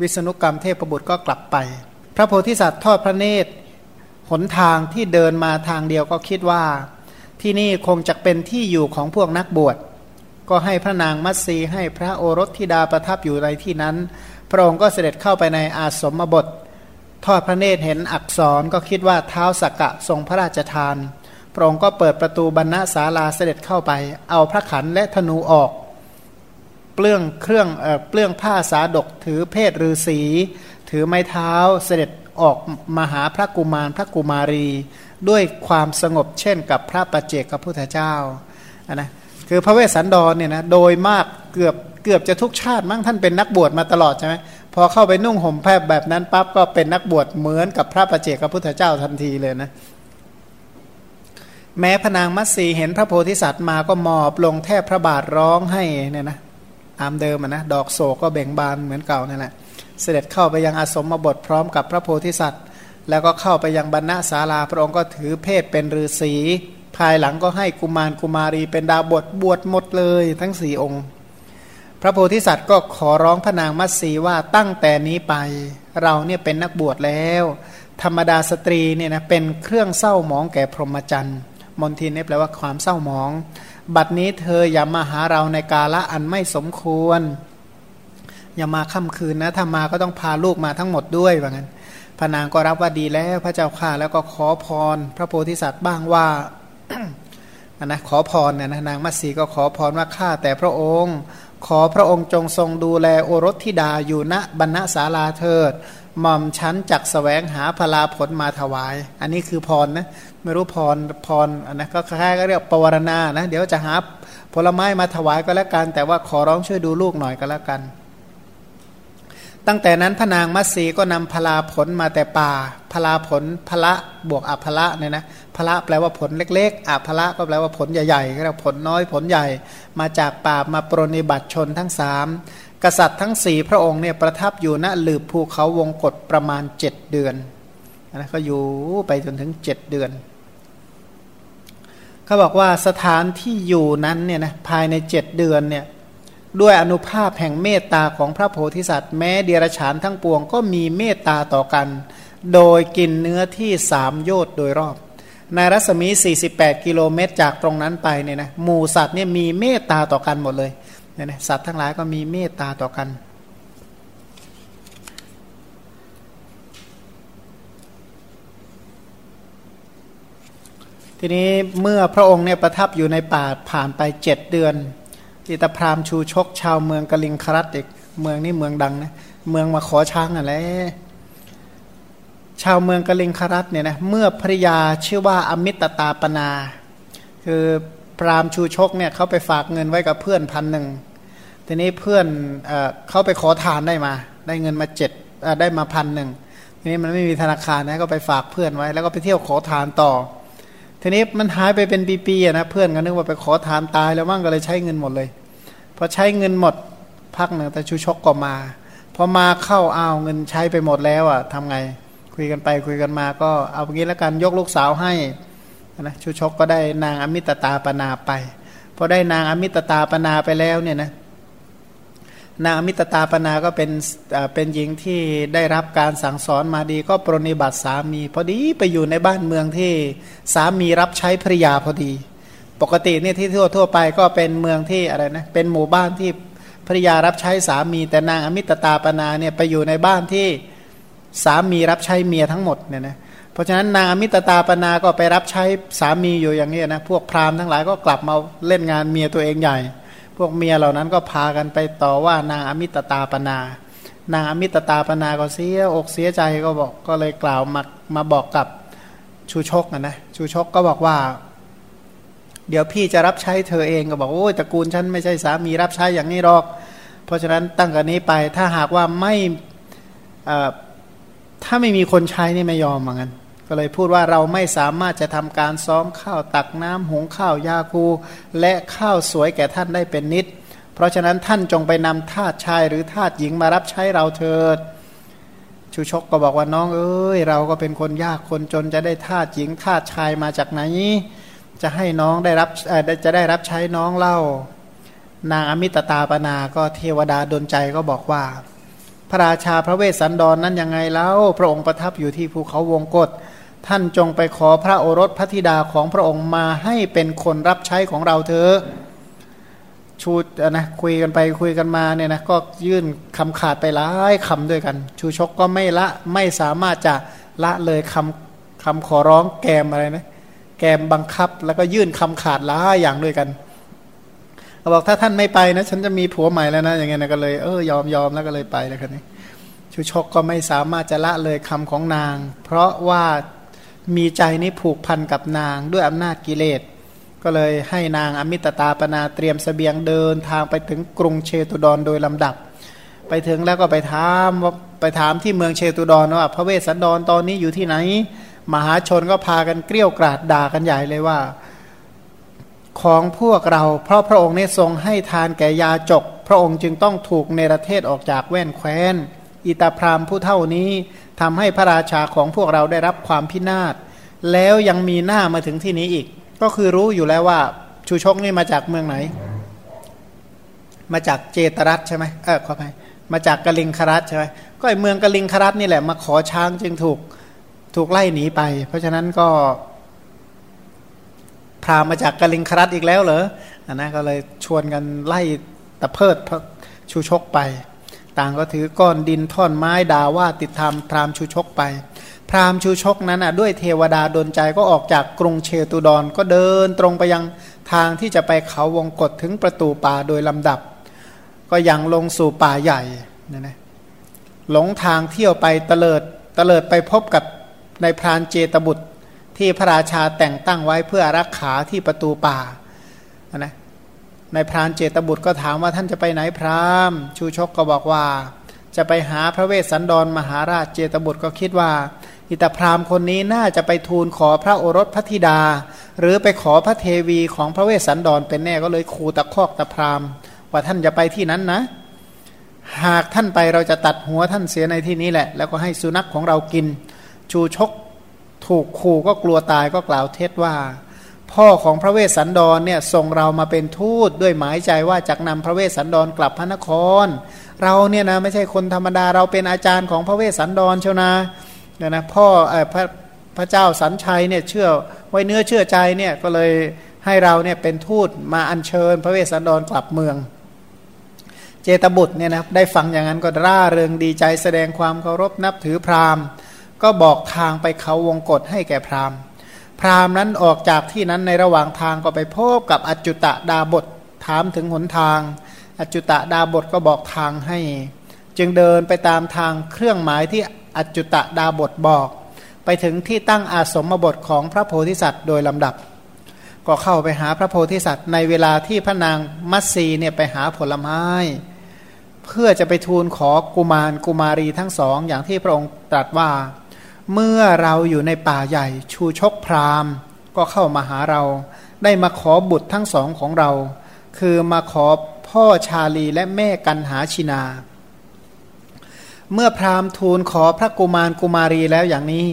วิษณุกรรมเทพบุตรก็กลับไป พระโพธิสัตว์ทอดพระเนตร หนทางที่เดินมาทางเดียวก็คิดว่า ที่นี่คงจะเป็นที่อยู่ของพวกนักบวช ก็ให้พระนางมัตสีให้พระโอรสธิดาประทับอยู่ในที่นั้น พระองค์ก็เสด็จเข้าไปในอาสมบท ทอดพระเนตรเห็นอักษรก็คิดว่าเท้าสักกะทรงพระราชทาน พระองค์ก็เปิดประตูบรรณศาลาเสด็จเข้าไป เอาพระขันและธนูออก เปลื้องเครื่องเอเปลื้องผ้าสาดกถือเพศฤาษีถือไม้เท้าเสด็จออกมาหาพระกุมารพระกุมารี ด้วยความสงบเช่นกับพระประเจกพระพุทธเจ้าะนะคือพระเวสสันดรเนี่ยนะโดยมากเกือบเกือบจะทุกชาติมั้งท่านเป็นนักบวชมาตลอดใช่ไหมพอเข้าไปนุ่งห่มแพบแบบนั้นปั๊บก็เป็นนักบวชเหมือนกับพระประเจกพระพุทธเจ้าทันทีเลยนะแม้พนางมัตสีเห็นพระโพธิสัตว์มาก็มอบลงแทบพระบาทร้องให้เนี่ยนะ ตามเดิมนะดอกโศกก็เบ่งบานเหมือนเก่านั่นแหละเสด็จเข้าไปยังอาสมบทพร้อมกับพระโพธิสัตว์ แล้วก็เข้าไปยังบรรณศาลาพระองค์ก็ถือเพศเป็นฤาษีภายหลังก็ให้กุมารกุมารีเป็นดาวบทบวชหมดเลยทั้งสี่องค์ พระโพธิสัตว์ก็ขอร้องพระนางมัตสีว่าตั้งแต่นี้ไป เราเนี่ยเป็นนักบวชแล้ว ธรรมดาสตรีเนี่ยนะเป็นเครื่องเศร้าหมองแก่พรหมจรรย์มนทินนี่แปลว่าความเศร้าหมอง บัดนี้เธออย่ามาหาเราในกาละอันไม่สมควร อย่ามาค่ำคืนนะถ้ามาก็ต้องพาลูกมาทั้งหมดด้วยว่างั้นพระนางก็รับว่าดีแล้วพระเจ้าข่าแล้วก็ขอพร พระโพธิสัตว์บ้างว่านะขอพรเนี่ยนะนางมัตสีก็ขอพรว่าข้าแต่พระองค์ ขอพระองค์จงทรงดูแลโอรสธิดาอยู่ณบรรณศาลาเถิดหม่อมชั้นจักสแสวงหาพลาผลมาถวาย อันนี้คือพรนะ ไม่รู้พรพรอันนะก็แค่ก็เรียกปวารณานะเดี๋ยวจะหาผลไม้มาถวายก็แล้วกัน แต่ว่าขอร้องช่วยดูลูกหน่อยก็แล้วกัน ตั้งแต่นั้นพระนางมัตสีก็นำพลาผลมาแต่ป่าพลาผลพละบวกอัพละเนี่ยนะพละแปลว่าผลเล็กๆอัพละก็แปลว่าผลใหญ่ๆก็เรียกผลน้อยผลใหญ่ มาจากป่ามาปรนิบัติชนทั้งสามกษัตริย์ทั้งสี่พระองค์เนี่ยประทับอยู่ณหลืบภูเขาวงกฏประมาณเจ็ดเดือน นะก็อยู่ไปจนถึงเจ็ดเดือนเขาบอกว่าสถานที่อยู่นั้นเนี่ยนะภายในเจ็ดเดือนเนี่ยด้วยอนุภาพแห่งเมตตาของพระโพธิสัตว์ แม้เดียรฉานทั้งปวงก็มีเมตตาต่อกัน โดยกินเนื้อที่สามโยชน์โดยรอบ ในรัศมี 48 กิโลเมตรจากตรงนั้นไปเนี่ยนะหมูสัตว์เนี่ยมีเมตตาต่อกันหมดเลยเนี่ยนะสัตว์ทั้งหลายก็มีเมตตาต่อกัน ทีนี้เมื่อพระองค์เนี่ยประทับอยู่ในป่าผ่านไปเจ็ดเดือนจิตาพรามชูชกชาวเมืองกลิงครัตอีกเมืองนี้เมืองดังนะเมืองมาขอช้างอะไรชาวเมืองกลิงครัตเนี่ยนะเมื่อภริยาชื่อว่าอมิตตาปนา คือพรามชูชกเนี่ยเขาไปฝากเงินไว้กับเพื่อนพันหนึ่งทีนี้เพื่อนเอเขาไปขอทานได้มา ได้เงินมาเจ็ดได้มาพันหนึ่งทีนี้มันไม่มีธนาคารนะก็ไปฝากเพื่อนไว้ แล้วก็ไปเที่ยวขอทานต่อ ทีนี้มันหายไปเป็นปีๆนะเพื่อนก็นึกว่าไปขอทานตายแล้วมั่งก็เลยใช้เงินหมดเลยพอใช้เงินหมดพักหนึ่งแต่ชูชกก็มาพอมาเข้าเอาเงินใช้ไปหมดแล้วอะทำไงคุยกันไปคุยกันมาก็เอาอย่างนี้แล้วกันยกลูกสาวให้นะชูชกก็ได้นางอมิตตาปนาไปพอได้นางอมิตตาปนาไปแล้วเนี่ยนะ นางมิตตาปนาก็เป็นเป็นหญิงที่ได้รับการสั่งสอนมาดี ก็ปรนิบัติสามี พอดีไปอยู่ในบ้านเมืองที่สามีรับใช้ภริยาพอดี ปกติเนี่ยที่ทั่วทั่วไปก็เป็นเมืองที่อะไรนะเป็นหมู่บ้านที่ภริยารับใช้สามี แต่นางอมิตตาปนาเนี่ยไปอยู่ในบ้านที่สามีรับใช้เมียทั้งหมดเนี่ยนะเพราะฉะนั้นนางอมิตตาปนาก็ไปรับใช้สามีอยู่อย่างนี้นะพวกพราหมณ์ทั้งหลายก็กลับมาเล่นงานเมียตัวเองใหญ่ พวกเมียเหล่านั้นก็พากันไปต่อว่านางอมิตตาปนา นางอมิตตาปนาก็เสียอกเสียใจก็บอกก็เลยกล่าวมามาบอกกับชูชกนะนะชูชกก็บอกว่า เดี๋ยวพี่จะรับใช้เธอเองก็บอกโอ้ยตระกูลฉันไม่ใช่สามีรับใช้อย่างนี้หรอก เพราะฉะนั้นตั้งแต่นี้ไปถ้าหากว่าไม่ถ้าไม่มีคนใช้นี่ไม่ยอมเหมือนกัน ก็เลยพูดว่าเราไม่สามารถจะทำการซ้อมข้าวตักน้ำหุงข้าวยาคู และข้าวสวยแก่ท่านได้เป็นนิด เพราะฉะนั้นท่านจงไปนำทาสชายหรือทาสหญิงมารับใช้เราเถิด ชูชกก็บอกว่าน้องเอ้ยเราก็เป็นคนยากคนจนจะได้ทาสหญิงทาสชายมาจากไหน จะให้น้องได้รับจะได้รับใช้น้องเล่า นางอมิตตาปนาก็เทวดาดนใจก็บอกว่าพระราชาพระเวสสันดรนนั้นยังไงแล้วพระองค์ประทับอยู่ที่ภูเขาวงกฏ ท่านจงไปขอพระโอรสพระธิดาของพระองค์มาให้เป็นคนรับใช้ของเราเถอะชูนะคุยกันไปคุยกันมาเนี่ยนะก็ยื่นคำขาดไปหลายคำด้วยกัน ชูชกก็ไม่ละไม่สามารถจะละเลยคำคำขอร้องแกมอะไรนะแกมบังคับแล้วก็ยื่นคำขาดหลายอย่างด้วยกันเขาบอกถ้าท่านไม่ไปนะ ฉันจะมีผัวใหม่แล้วนะอย่างเงี้ยนะก็เลยเออยอมยอมแล้วก็เลยไปแล้วคันนี้ชูชกก็ไม่สามารถจะละเลยคำของนาง เพราะว่า มีใจนี้ผูกพันกับนางด้วยอำนาจกิเลส ก็เลยให้นางอมิตตาปนาเตรียมสเสบียงเดินทางไปถึงกรุงเชตุดรโดยลำดับ ไปถึงแล้วก็ไปถามว่าไปถามที่เมืองเชตุดรว่าพระเวสสันดรตอนนี้อยู่ที่ไหน มหาชนก็พากันเกลี้ยกราดด่ากันใหญ่เลยว่า ของพวกเรา เพราะพระองค์เนี่ยทรงให้ทานแก่ยาจก พระองค์จึงต้องถูกเนรเทศออกจากแว่นแคว้นอิตาพรามผู้เท่านี้ ทำให้พระราชาของพวกเราได้รับความพินาศแล้วยังมีหน้ามาถึงที่นี้อีก ก็คือรู้อยู่แล้วว่าชูชกนี่มาจากเมืองไหน มาจากเจตรัตใช่ไหมเออขอไปมาจากกลิงครัตใช่ไหมก็ไอเมืองกลิงครัตนี่แหละมาขอช้างจึงถูกถูกไล่หนีไป เพราะฉะนั้นก็พามาจากกลิงครัตอีกแล้วเหรออันนะก็เลยชวนกันไล่ตะเพิดชูชกไป ต่างก็ถือก้อนดินท่อนไม้ดาว่าติดทามพรามชูชกไป พราหมณ์ชูชกนั้นอะด้วยเทวดาดนใจก็ออกจากกรุงเชตุดรก็เดินตรงไปยังทางที่จะไปเขาวงกฏถึงประตูป่าโดยลำดับ ก็ยังลงสู่ป่าใหญ่นะนะหลงทางเที่ยวไปเตลิดเตลิดไปพบกับในพรานเจตบุตรที่พระราชาแต่งตั้งไว้เพื่อรักขาที่ประตูป่านะ ในพรานเจตบุตรก็ถามว่าท่านจะไปไหนพรามชูชกก็บอกว่า จะไปหาพระเวสสันดรมหาราชเจตบุตรก็คิดว่า อิตาพรามคนนี้น่าจะไปทูลขอพระโอรสพระธิดา หรือไปขอพระเทวีของพระเวสสันดรเป็นแน่ก็เลยคูตะคอกตะพรามว่าท่านจะไปที่นั้นนะ หากท่านไปเราจะตัดหัวท่านเสียในที่นี้แหละ แล้วก็ให้สุนัขของเรากิน ชูชกถูกขู่ก็กลัวตายก็กล่าวเท็จว่า พ่อของพระเวสสันดรเนี่ยส่งเรามาเป็นทูตด้วยหมายใจว่าจะนำพระเวสสันดรกลับพระนคร เราเนี่ยนะไม่ใช่คนธรรมดาเราเป็นอาจารย์ของพระเวสสันดรเชียวนะนะนะพ่อพระพระเจ้าสันชัยเนี่ยเชื่อไว้เนื้อเชื่อใจเนี่ยก็เลยให้เราเนี่ยเป็นทูตมาอัญเชิญ พระเวสสันดรกลับเมือง เจตบุตรเนี่ยนะได้ฟังอย่างนั้นก็ร่าเริงดีใจแสดงความเคารพนับถือพราหมณ์ ก็บอกทางไปเขาวงกฏให้แก่พราหมณ์ พราหมณ์นั้นออกจากที่นั้นในระหว่างทางก็ไปพบกับอจุตะดาบทถามถึงหนทาง อจุตะดาบทก็บอกทางให้ จึงเดินไปตามทางเครื่องหมายที่อจุตะดาบทบอก ไปถึงที่ตั้งอาสมบทของพระโพธิสัตว์โดยลำดับ ก็เข้าไปหาพระโพธิสัตว์ในเวลาที่พระนางมัตสีเนี่ยไปหาผลไม้ เพื่อจะไปทูลขอกุมารกุมารีทั้งสองอย่างที่พระองค์ตรัสว่า เมื่อเราอยู่ในป่าใหญ่ ชูชกพรามก็เข้ามาหาเรา ได้มาขอบุตรทั้งสองของเรา คือมาขอพ่อชาลีและแม่กันหาชินา เมื่อพราหมณ์ทูลขอพระกุมารกุมารีแล้วอย่างนี้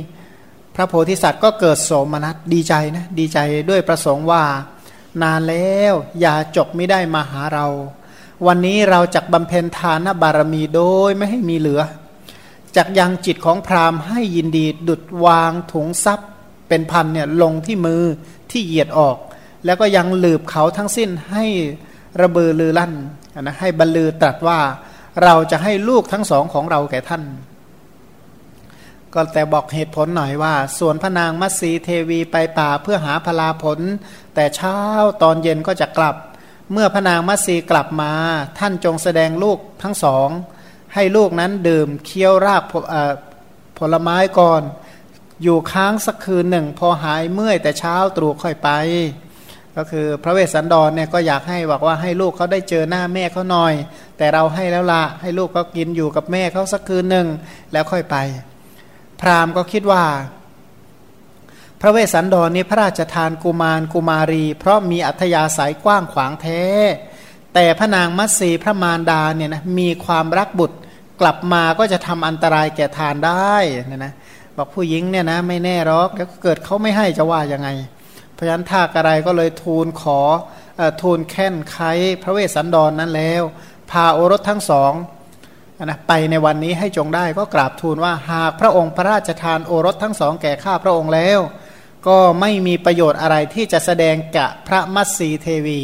พระโพธิสัตว์ก็เกิดโสมนัสดีใจนะดีใจด้วยประสงค์ว่า นานแล้วอย่าจบไม่ได้มาหาเรา วันนี้เราจักบำเพ็ญทานบารมีโดยไม่ให้มีเหลือ จักยังจิตของพราหมณ์ให้ยินดีดุดวางถุงทรัพย์เป็นพันเนี่ยลงที่มือที่เหยียดออก แล้วก็ยังหลืบเขาทั้งสิ้นให้ระเบือลือลั่นนะให้บรรลือตรัสว่าเราจะให้ลูกทั้งสองของเราแก่ท่าน ก็แต่บอกเหตุผลหน่อยว่า ส่วนพระนางมัตสีเทวีไปป่าเพื่อหาพลาผล แต่เช้าตอนเย็นก็จะกลับ เมื่อพระนางมัตสีกลับมา ท่านจงแสดงลูกทั้งสอง ให้ลูกนั้นดื่มเคี้ยวรากผลไม้ก่อน อยู่ค้างสักคืนหนึ่ง พอหายเมื่อยแต่เช้าตรู่ค่อยไป ก็คือพระเวสสันดรเนี่ยก็อยากให้บอกว่าให้ลูกเขาได้เจอหน้าแม่เขาหน่อย แต่เราให้แล้วละให้ลูกเขากินอยู่กับแม่เขาสักคืนหนึ่งแล้วค่อยไป พราหมณ์ก็คิดว่า พระเวสสันดรนี้พระราชทานกุมารกุมารี เพราะมีอัธยาศัยกว้างขวางแท้ แต่พระนางมัตสีพระมารดาเนี่ยนะมีความรักบุตรกลับมาก็จะทำอันตรายแก่ทานได้นะนะบอกผู้หญิงเนี่ยนะไม่แน่หรอกแล้วเกิดเขาไม่ให้จะว่ายังไงพราะฉะนั้นท่าอะไรก็เลยทูลขอทูลแค่นไค้พระเวสสันดรนนั้นแล้ว พาโอรสทั้งสองนะไปในวันนี้ให้จงได้ก็กราบทูลว่าหากพระองค์พระราชทานโอรสทั้งสองแก่ข้าพระองค์แล้ว ก็ไม่มีประโยชน์อะไรที่จะแสดงกะพระมัทรีเทวี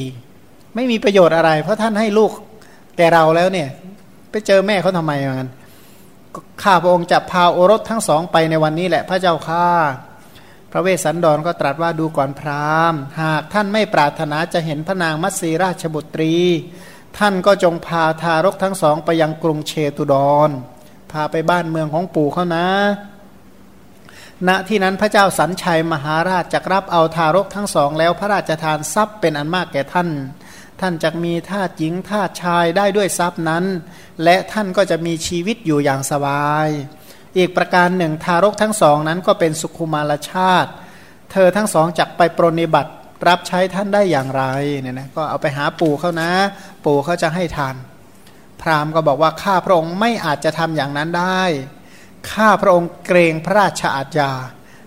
ไม่มีประโยชน์อะไร เพราะท่านให้ลูกแก่เราแล้วเนี่ย ไปเจอแม่เขาทำไมเหมือนกันข้าพระองค์จะพาโอรสทั้งสองไปในวันนี้แหละพระเจ้าข้าพระเวสสันดรก็ตรัสว่าดูก่อนพราหมณ์ หากท่านไม่ปรารถนาจะเห็นพระนางมัตสีราชบุตรี ท่านก็จงพาทารกทั้งสองไปยังกรุงเชตุดร พาไปบ้านเมืองของปู่เขานะณที่นั้นพระเจ้าสันชัยมหาราชจะรับเอาทารกทั้งสองแล้วพระราชทานทรัพย์เป็นอันมากแก่ท่าน ท่านจะมีทาสหญิงทาสชายได้ด้วยทรัพย์นั้น และท่านก็จะมีชีวิตอยู่อย่างสบาย อีกประการหนึ่งทารกทั้งสองนั้นก็เป็นสุขุมารชาติ เธอทั้งสองจักไปปรนิบัติรับใช้ท่านได้อย่างไรเนี่ยนะก็เอาไปหาปู่เขานะ ปู่เขาจะให้ทาน พราหมณ์ก็บอกว่าข้าพระองค์ไม่อาจจะทำอย่างนั้นได้ ข้าพระองค์เกรงพระราชอาญา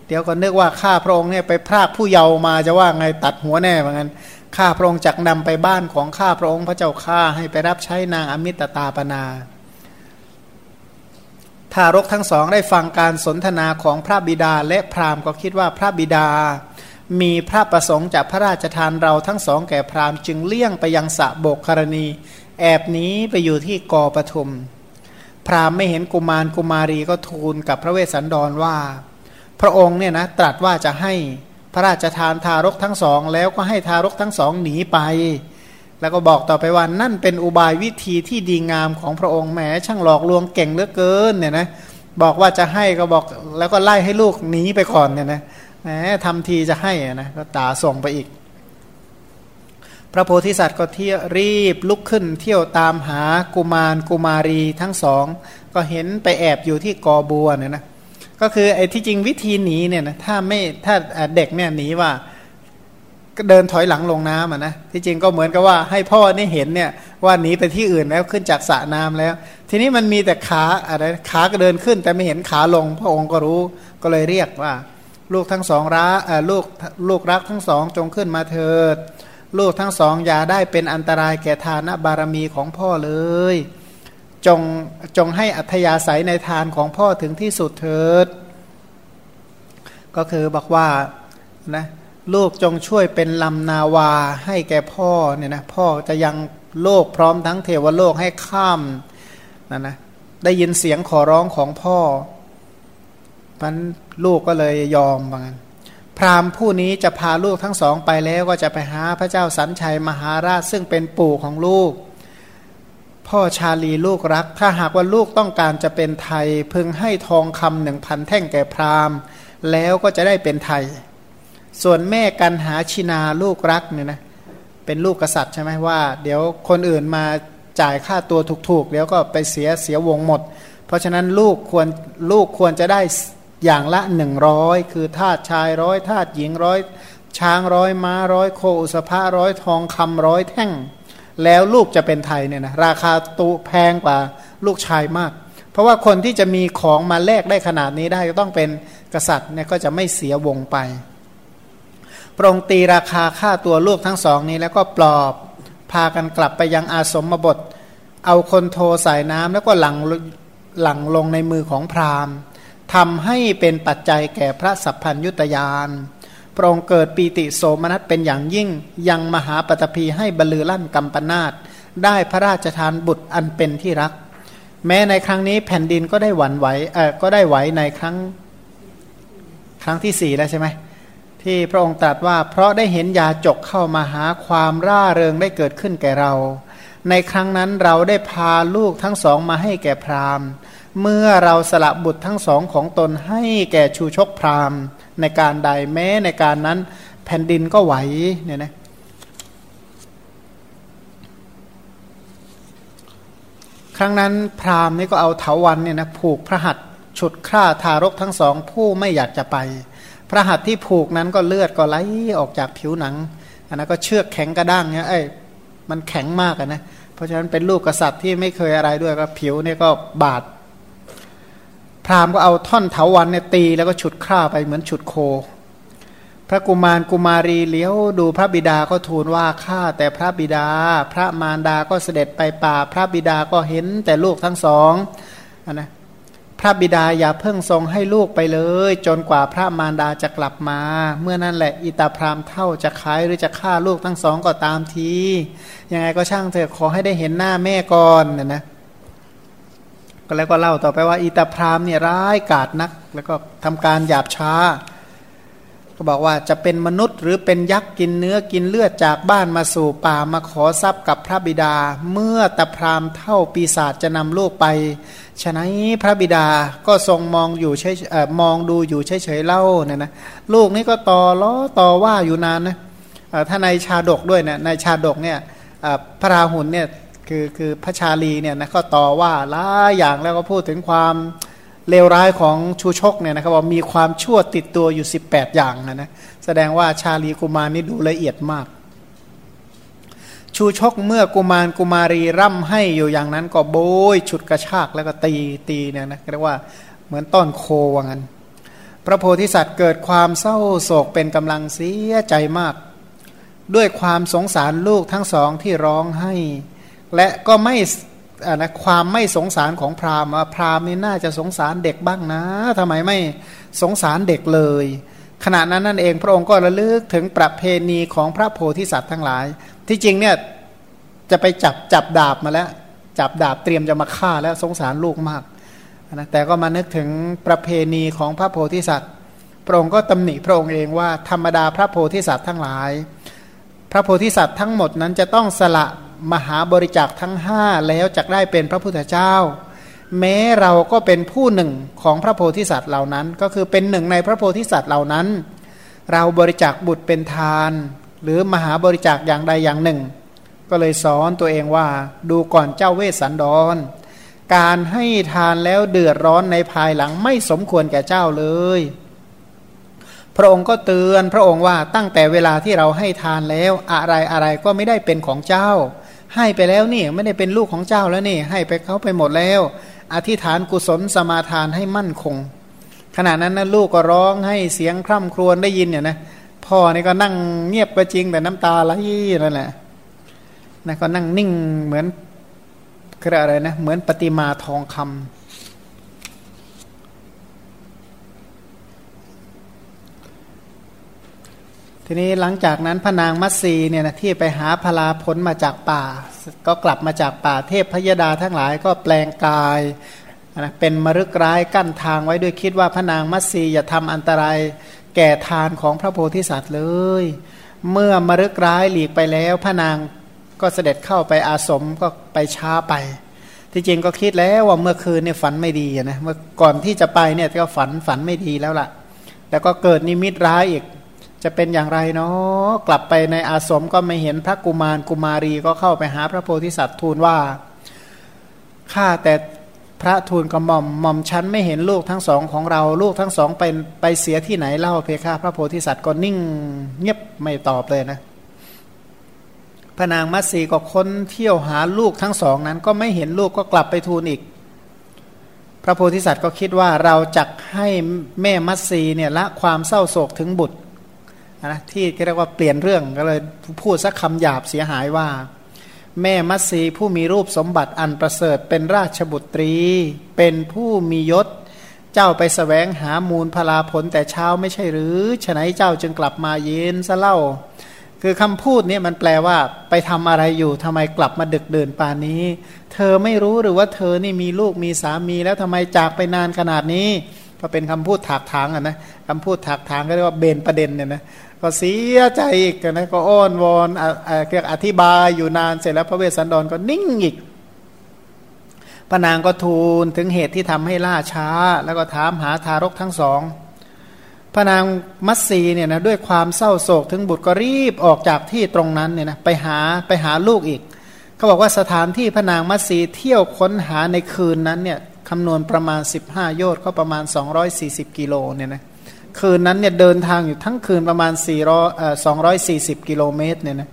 เดี๋ยวก็นึกว่าข้าพระองค์เนี่ยไปพรากผู้เยาว์มาจะว่าไงตัดหัวแน่เหมือนกัน ข้าพระองค์จักนำไปบ้านของข้าพระองค์พระเจ้าข้าให้ไปรับใช้นางอมิตตาปนา ทารกทั้งสองได้ฟังการสนทนาของพระบิดาและพราหมณ์ก็คิดว่าพระบิดา มีพระประสงค์จากพระราชทานเราทั้งสองแก่พราหมณ์จึงเลี่ยงไปยังสะโบกครณี แอบหนีไปอยู่ที่กอปทุม พราหมณ์ไม่เห็นกุมารกุมารีก็ทูลกับพระเวสสันดรว่า พระองค์เนี่ยนะตรัสว่าจะให้ ระราชทานทารกทั้งสอง แล้วก็ให้ทารกทั้งสองหนีไป แล้วก็บอกต่อไปว่านั่นเป็นอุบายวิธีที่ดีงามของพระองค์แหมช่างหลอกลวงเก่งเหลือเกินเนี่ยนะบอกว่าจะให้ก็บอกแล้วก็ไล่ให้ลูกหนีไปก่อนเนี่ยนะแหมทำทีจะให้นะก็ตาส่งไปอีก พระโพธิสัตว์ก็เที่ยวรีบลุกขึ้น เที่ยวตามหากุมารกุมารีทั้งสอง ก็เห็นไปแอบอยู่ที่กอบัวเนี่ยนะ ก็คือไอ้ที่จริงวิธีหนีเนี่ยนะถ้าไม่ถ้าเด็กเนี่ยหนีว่าก็เดินถอยหลังลงน้ำอะนะที่จริงก็เหมือนกับว่าให้พ่อนี่เห็นเนี่ยว่าหนีไปที่อื่นแล้วขึ้นจากสระน้ำแล้ว ทีนี้มันมีแต่ขาอะไรขาก็เดินขึ้น แต่ไม่เห็นขาลง พระองค์ก็รู้ก็เลยเรียกว่า ลูกทั้งสองรักลูกลูกรักทั้งสองจงขึ้นมาเถิด ลูกทั้งสองอย่าได้เป็นอันตรายแก่ทานบารมีของพ่อเลย จงจงให้อัธยาศัยในทานของพ่อถึงที่สุดเถิด ก็คือบอกว่านะลูกจงช่วยเป็นลำนาวาให้แก่พ่อเนี่ยนะพ่อจะยังโลกพร้อมทั้งเทวโลกให้ข้ามนะนะได้ยินเสียงขอร้องของพ่อพันลูกก็เลยยอมบางันพราหมณ์ผู้นี้จะพาลูกทั้งสองไปแล้วก็จะไปหาพระเจ้าสันชัยมหาราชซึ่งเป็นปู่ของลูก พ่อชาลีลูกรัก ถ้าหากว่าลูกต้องการจะเป็นไทยพึงให้ทองคำหนึ่งพันแท่งแก่พราหมณ์ แล้วก็จะได้เป็นไทย ส่วนแม่กันหาชินาลูกรักเนี่ยนะเป็นลูกกษัตริย์ใช่ไหมว่า เดี๋ยวคนอื่นมาจ่ายค่าตัวถูกๆ เดี๋ยวก็ไปเสียเสียวงหมด เพราะฉะนั้นลูกควรลูกควรจะได้อย่างละหนึ่งร้อยคือทาสชายร้อยทาสหญิงร้อยช้างร้อยม้าร้อยโคอุสภะร้อยทองคำร้อยแท่ง แล้วลูกจะเป็นไทยเนี่ยนะราคาตุแพงกว่าลูกชายมาก เพราะว่าคนที่จะมีของมาแลกได้ขนาดนี้ได้ก็ต้องเป็นกษัตริย์เนี่ยก็จะไม่เสียวงไปพระองค์ตีราคาค่าตัวลูกทั้งสองนี้แล้วก็ปลอบพากันกลับไปยังอาสมบท เอาคนโทใส่น้ำแล้วก็หลังหลังลงในมือของพราหมณ์ทำให้เป็นปัจจัยแก่พระสัพพัญยุตยาน พระองค์เกิดปีติโสมนัสเป็นอย่างยิ่ง ยังมหาปตพีให้บรรลือลั่นกัมปนาตได้พระราชทานบุตรอันเป็นที่รัก แม้ในครั้งนี้แผ่นดินก็ได้หวั่นไหวเออก็ได้ไหวในครั้งครั้งที่สี่แล้วใช่ไหมที่พระองค์ตรัสว่าเพราะได้เห็นยาจกเข้ามาหาความร่าเริงได้เกิดขึ้นแก่เรา ในครั้งนั้นเราได้พาลูกทั้งสองมาให้แก่พราหมณ์ เมื่อเราสละบุตรทั้งสองของตนให้แก่ชูชกพราหมณ์ ในการใดแม้ในการนั้นแผ่นดินก็ไหวเนี่ยนะครั้งนั้นพราหมณ์นี่ก็เอาเถาวันเนี่ยนะผูกพระหัตถ์ฉุดฆ่าทารกทั้งสองผู้ไม่อยากจะไป พระหัตถ์ที่ผูกนั้นก็เลือดก็ไหลออกจากผิวหนังอันนั้นก็เชือกแข็งกระด้างเนี่ยไอ้มันแข็งมากนะเพราะฉะนั้นเป็นลูกกษัตริย์ที่ไม่เคยอะไรด้วยก็ผิวเนี่ยก็บาด พราหมณ์ก็เอาท่อนเถาวันเนี่ยตีแล้วก็ฉุดฆ่าไปเหมือนฉุดโคพพระกุมารกุมารีเลี้ยวดูพระบิดาก็ทูลว่าข้าแต่พระบิดา พระมารดาก็เสด็จไปป่า พระบิดาก็เห็นแต่ลูกทั้งสองอนนะพระบิดาอย่าเพิ่งทรงให้ลูกไปเลย จนกว่าพระมารดาจะกลับมา เมื่อนั้นแหละอิตาพรามเท่าจะขายหรือจะฆ่าลูกทั้งสองก็ตามทียังไงก็ช่างเถอะขอให้ได้เห็นหน้าแม่ก่อนนะนะ ก็แล้วก็เล่าต่อไปว่าอิตาพรามเนี่ยร้ายกาจนัก แล้วก็ทำการหยาบช้า ก็บอกว่าจะเป็นมนุษย์หรือเป็นยักษ์กินเนื้อกินเลือดจากบ้านมาสู่ป่ามาขอทรัพย์กับพระบิดา เมื่อตะพรามเท่าปีศาจจะนำลูกไป ฉะนั้นพระบิดาก็ทรงมองอยู่เฉยมองดูอยู่เฉยๆเล่าเนี่ยนะลูกนี่ก็ต่อล้อต่อว่าอยู่นานนะถ้าในชาดกด้วยเนี่ยในชาดกเนี่ยพระราหุลเนี่ย คือคือพระชาลีเนี่ยนะก็ต่อว่าหลายอย่างแล้วก็พูดถึงความเลวร้ายของชูชกเนี่ยนะครับว่ามีความชั่วติดตัวอยู่ 18 อย่างนะนะแสดงว่าชาลีกุมารนี่ดูละเอียดมาก ชูชกเมื่อกุมารกุมารีร่ำให้อยู่อย่างนั้นก็โบยฉุดกระชากแล้วก็ตีตีเนี่ยนะเรียกว่าเหมือนต้นโคว่างั้น พระโพธิสัตว์เกิดความเศร้าโศกเป็นกำลังเสียใจมาก ด้วยความสงสารลูกทั้งสองที่ร้องให้ และก็ไม่นะความไม่สงสารของพราหมณ์พราหมณ์นี่น่าจะสงสารเด็กบ้างนะทำไมไม่สงสารเด็กเลย ขณะนั้นนั่นเองพระองค์ก็ระลึกถึงประเพณีของพระโพธิสัตว์ทั้งหลาย ที่จริงเนี่ยจะไปจับจับดาบมาแล้ว จับดาบเตรียมจะมาฆ่าแล้วสงสารลูกมากนะแต่ก็มานึกถึงประเพณีของพระโพธิสัตว์ พระองค์ก็ตำหนิพระองค์เองว่าธรรมดาพระโพธิสัตว์ทั้งหลาย พระโพธิสัตว์ทั้งหมดนั้นจะต้องสละ มหาบริจาคทั้งห้าแล้วจะได้เป็นพระพุทธเจ้า แม้เราก็เป็นผู้หนึ่งของพระโพธิสัตว์เหล่านั้น ก็คือเป็นหนึ่งในพระโพธิสัตว์เหล่านั้น เราบริจาคบุตรเป็นทาน หรือมหาบริจาคอย่างใดอย่างหนึ่ง ก็เลยสอนตัวเองว่าดูก่อนเจ้าเวสสันดร การให้ทานแล้วเดือดร้อนในภายหลังไม่สมควรแก่เจ้าเลยพระองค์ก็เตือนพระองค์ว่าตั้งแต่เวลาที่เราให้ทานแล้วอะไรอะไรก็ไม่ได้เป็นของเจ้า ให้ไปแล้วนี่ไม่ได้เป็นลูกของเจ้าแล้วนี่ ให้ไปเขาไปหมดแล้ว อธิษฐานกุศลสมาทานให้มั่นคง ขณะนั้นนะลูกก็ร้องให้เสียงคร่ำครวญได้ยินเนี่ยนะพ่อนี่ก็นั่งเงียบก็จริงแต่น้ำตาไหลนั่นแหละนะก็นั่งนิ่งเหมือนอะไรนะเหมือนปฏิมาทองคำ ทีนี้หลังจากนั้นพระนางมัตสีเนี่ยนะที่ไปหาพลาผลมาจากป่า ก็กลับมาจากป่าเทพพยดาทั้งหลายก็แปลงกายนะเป็นมรึกร้ายกั้นทางไว้ด้วยคิดว่าพระนางมัตสีอย่าทำอันตรายแก่ทานของพระโพธิสัตว์เลย เมื่อมรึกร้ายหลีกไปแล้ว พระนางก็เสด็จเข้าไปอาสมก็ไปช้าไป ที่จริงก็คิดแล้วว่าเมื่อคืนเนี่ยฝันไม่ดีนะเมื่อก่อนที่จะไปเนี่ยก็ฝันฝันไม่ดีแล้วล่ะ แล้วก็เกิดนิมิตร้ายอีก จะเป็นอย่างไรเนาะกลับไปในอาสมก็ไม่เห็นพระกุมารกุมารีก็เข้าไปหาพระโพธิสัตว์ทูลว่าข้าแต่พระทูลกระหม่อมหม่อมชั้นไม่เห็นลูกทั้งสองของเรา ลูกทั้งสองไปไปเสียที่ไหนเล่าเพคะพระโพธิสัตว์ก็นิ่งเงียบไม่ตอบเลยนะพระนางมัตสีก็ค้นเที่ยวหาลูกทั้งสองนั้น ก็ไม่เห็นลูกก็กลับไปทูลอีก พระโพธิสัตว์ก็คิดว่าเราจักให้แม่มัตสีเนี่ยละความเศร้าโศกถึงบุตร นะที่เรียกว่าเปลี่ยนเรื่องก็เลยพูดสักคำหยาบเสียหายว่า แม่มัตสีผู้มีรูปสมบัติอันประเสริฐเป็นราชบุตรี เป็นผู้มียศ เจ้าไปสแสวงหามูลพลาผลแต่เช้าไม่ใช่หรือฉะนั้นเจ้าจึงกลับมาเย็นซะเล่า คือคำพูดนี้มันแปลว่าไปทำอะไรอยู่ทำไมกลับมาดึกเดินป่านนี้ เธอไม่รู้หรือว่าเธอนี่มีลูกมีสามีแล้วทำไมจากไปนานขนาดนี้ ก็เป็นคำพูดถากถางอะนะคำพูดถากถางก็เรียกว่าเบนประเด็นเนี่ยนะ ก็เสียใจอีกนะก็อ้อนวอนเรียกอธิบายอยู่นานเสร็จแล้วพระเวสสันดรก็นิ่งอีกพระนางก็ทูลถึงเหตุที่ทำให้ล่าช้า แล้วก็ถามหาทารกทั้งสองพระนางมัตสีเนี่ยนะด้วยความเศร้าโศกถึงบุตรก็รีบออกจากที่ตรงนั้นเนี่ยนะไปหาไปหาลูกอีกเขาบอกว่าสถานที่พระนางมัตสีเที่ยวค้นหาในคืนนั้นเนี่ยคำนวณประมาณ 15 โยชน์ก็ประมาณ 240 กิโลเนี่ยนะ คืนนั้นเนี่ยเดินทางอยู่ทั้งคืนประมาณ400 240 กิโลเมตรเนี่ยนะ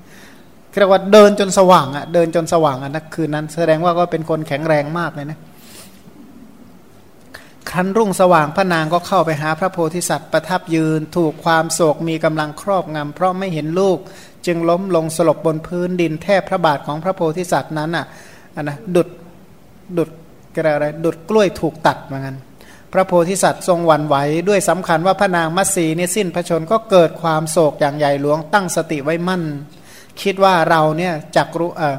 เรียกว่าเดินจนสว่างอะ่ะเดินจนสว่างอะนะคืนนั้น แสดงว่าก็เป็นคนแข็งแรงมากเลยนะครั้นรุ่งสว่างพระนางก็เข้าไปหาพระโพธิสัตว์ประทับยืน ถูกความโศกมีกำลังครอบงำเพราะไม่เห็นลูก จึงล้มลงสลบบนพื้นดินแทบพระบาทของพระโพธิสัตว์นั้นอะนะดุดดุดกระไรดุดกล้วยถูกตัดเหมือนกัน พระโพธิสัตว์ทรงหวั่นไหวด้วยสำคัญว่าพระนางมัตสีนี่สิ้นพระชนก็เกิดความโศกอย่างใหญ่หลวงตั้งสติไว้มั่น คิดว่าเราเนี่ยจักรู้เออ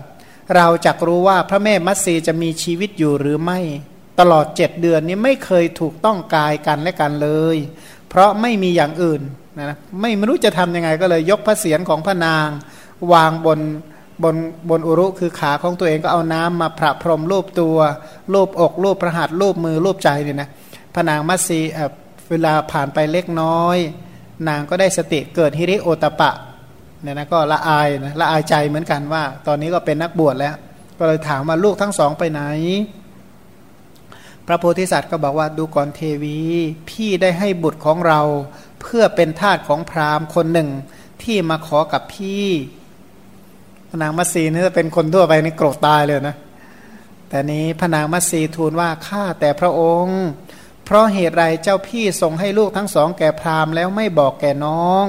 เราจักรู้ว่าพระแม่มัตสีจะมีชีวิตอยู่หรือไม่ ตลอดเจ็ดเดือนนี้ไม่เคยถูกต้องกายกันและกันเลย เพราะไม่มีอย่างอื่นนะไม่รู้จะทำยังไงก็เลยยกพระเศียรของพระนาง วางบนบนบนอุรุคือขาของตัวเองก็เอาน้ำมาประพรมรูปตัวรูปอกรูปประหัตรูปมือรูปใจเนี่ยนะ พระนางมัตสีเวลาผ่านไปเล็กน้อย นางก็ได้สติเกิดฮิริโอตปะเนี่ยนะก็ละอายนะละอายใจเหมือนกันว่า ตอนนี้ก็เป็นนักบวชแล้ว ก็เลยถามว่าลูกทั้งสองไปไหน พระโพธิสัตว์ก็บอกว่าดูก่อนเทวี พี่ได้ให้บุตรของเราเพื่อเป็นทาสของพราหมณ์คนหนึ่งที่มาขอกับพี่พนางมัสีนี่จะเป็นคนทั่วไปนี่โกรธตายเลยนะ แต่นี้พนางมัสีทูลว่าข้าแต่พระองค์ เพราะเหตุไรเจ้าพี่ส่งให้ลูกทั้งสองแก่พราหมณ์แล้วไม่บอกแก่น้อง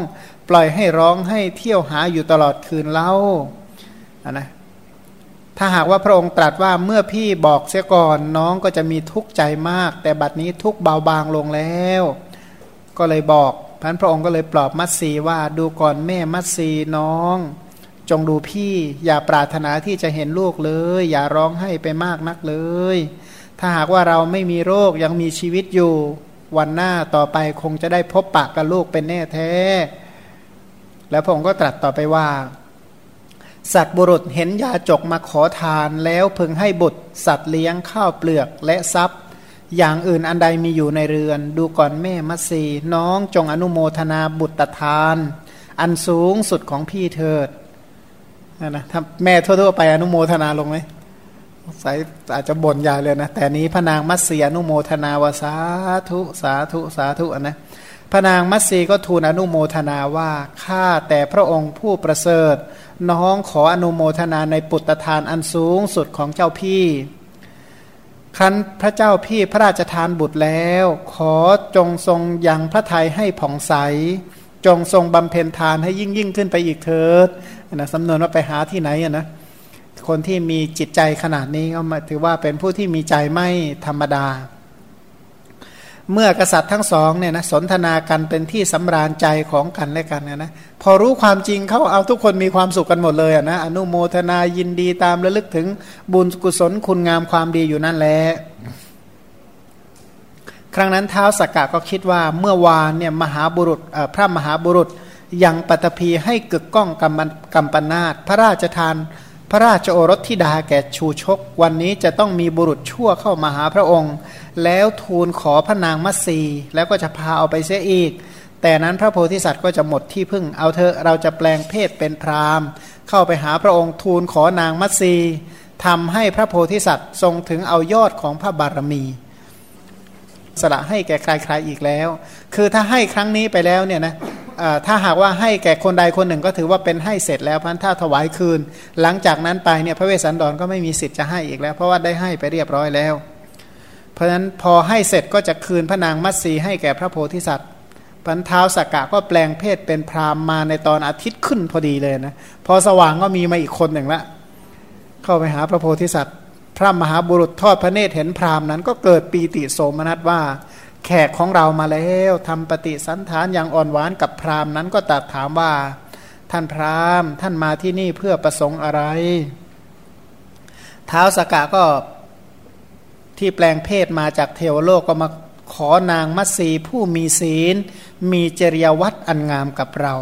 ปล่อยให้ร้องให้เที่ยวหาอยู่ตลอดคืนเล่านะถ้าหากว่าพระองค์ตรัสว่าเมื่อพี่บอกเสียก่อนน้องก็จะมีทุกข์ใจมาก แต่บัดนี้ทุกเบาบางลงแล้ว ก็เลยบอกพันพระองค์ก็เลยปลอบมัตสีว่าดูก่อนแม่มัตสีน้อง จงดูพี่อย่าปรารถนาที่จะเห็นลูกเลย อย่าร้องให้ไปมากนักเลย ถ้าหากว่าเราไม่มีโรคยังมีชีวิตอยู่ วันหน้าต่อไปคงจะได้พบปะกับลูกเป็นแน่แท้ แล้วพระองค์ก็ตรัสต่อไปว่า สัตว์บุรุษเห็นยาจกมาขอทานแล้วพึงให้บุตร สัตว์เลี้ยงข้าวเปลือกและทรัพย์ อย่างอื่นอันใดมีอยู่ในเรือน ดูก่อนแม่มัสีน้องจงอนุโมทนาบุตรทาน อันสูงสุดของพี่เถิดนะถ้าแม่ทั่วๆไปอนุโมทนาลงไหม สายอาจจะบ่นใหญ่เลยนะ แต่นี้พระนางมัตสีอนุโมทนาวาสาธุสาธุสาธุนะพระนางมัตสีก็ทูลอนุโมทนาว่าข้าแต่พระองค์ผู้ประเสริฐ น้องขออนุโมทนาในปุตตทานอันสูงสุดของเจ้าพี่ ครั้นพระเจ้าพี่พระราชทานบุตรแล้ว ขอจงทรงยังพระทัยให้ผ่องใส จงทรงบำเพ็ญทานให้ยิ่งยิ่งขึ้นไปอีกเถิดนะสำนวนว่าไปหาที่ไหนอะนะ คนที่มีจิตใจขนาดนี้ก็มาถือว่าเป็นผู้ที่มีใจไม่ธรรมดา เมื่อกษัตริย์ทั้งสองเนี่ยนะสนทนากันเป็นที่สำราญใจของกันและกันนะพอรู้ความจริงเขาเอาทุกคนมีความสุขกันหมดเลยอะนะอนุโมทนายินดีตามระลึกถึงบุญกุศลคุณงามความดีอยู่นั่นแหละครั้งนั้นเท้าสกกะก็คิดว่าเมื่อวานเนี่ยมหาบุรุษพระมหาบุรุษยังปฐพีให้กึกก้องกำกำปนาตพระราชทาน พระราชโอรสธิดาแก่ชูชก วันนี้จะต้องมีบุรุษชั่วเข้ามาหาพระองค์ แล้วทูลขอพระนางมัตสีแล้วก็จะพาเอาไปเสียอีก แต่นั้นพระโพธิสัตว์ก็จะหมดที่พึ่งเอาเถอะเราจะแปลงเพศเป็นพรามเข้าไปหาพระองค์ทูลขอนางมัตสีทำให้พระโพธิสัตว์ทรงถึงเอายอดของพระบารมี สละให้แก่ใครๆอีกแล้ว คือถ้าให้ครั้งนี้ไปแล้วเนี่ยนะ ถ้าหากว่าให้แก่คนใดคนหนึ่งก็ถือว่าเป็นให้เสร็จแล้วพันถ้าถวายคืน หลังจากนั้นไปเนี่ยพระเวสสันดรก็ไม่มีสิทธิ์จะให้อีกแล้ว เพราะว่าได้ให้ไปเรียบร้อยแล้ว เพราะฉะนั้นพอให้เสร็จก็จะคืนพระนางมัตสีให้แก่พระโพธิสัตว์พันเท้าสักกะก็แปลงเพศเป็นพราหมณ์มาในตอนอาทิตย์ขึ้นพอดีเลยนะพอสว่างก็มีมาอีกคนหนึ่งละเข้าไปหาพระโพธิสัตว์ พระมหาบุรุษทอดพระเนตรเห็นพราหมณ์นั้นก็เกิดปีติโสมนัสว่า แขกของเรามาแล้วทำปฏิสันฐานอย่างอ่อนหวานกับพราหมณ์นั้นก็ตัดถามว่า ท่านพราหมณ์ ท่านมาที่นี่เพื่อประสงค์อะไร เท้าสกะก็ที่แปลงเพศมาจากเทวโลกก็มาขอนางมัตสีผู้มีศีล มีจริยวัตรอันงามกับเรา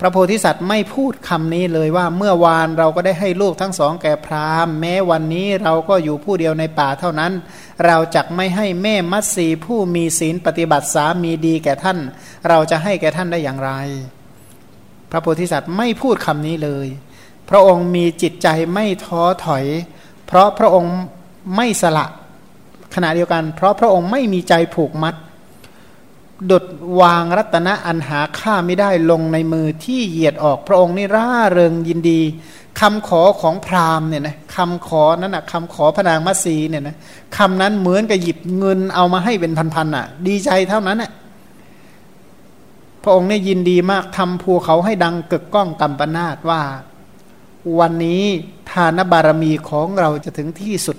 พระโพธิสัตว์ไม่พูดคำนี้เลยว่าเมื่อวานเราก็ได้ให้ลูกทั้งสองแก่พราหมณ์ แม้วันนี้เราก็อยู่ผู้เดียวในป่าเท่านั้น เราจะไม่ให้แม่มัตสีผู้มีศีลปฏิบัติสามีดีแก่ท่าน เราจะให้แก่ท่านได้อย่างไร พระโพธิสัตว์ไม่พูดคำนี้เลย พระองค์มีจิตใจไม่ท้อถอย เพราะพระองค์ไม่สละ ขณะเดียวกัน เพราะพระองค์ไม่มีใจผูกมัด ดุดวางรัตนะอันหาค่าไม่ได้ลงในมือที่เหยียดออกพระองค์นี่ร่าเริงยินดีคำขอของพราหมณ์เนี่ยนะคำขอนั้นนะคำขอพระนางมัสีเนี่ยนะคำนั้นเหมือนกับหยิบเงินเอามาให้เป็นพันๆอะ ดีใจเท่านั้นอะพระองค์เนี่ยยินดีมากทำภูเขาให้ดังกึกก้องกัมปนาตว่า วันนี้ทานบารมีของเราจะถึงที่สุด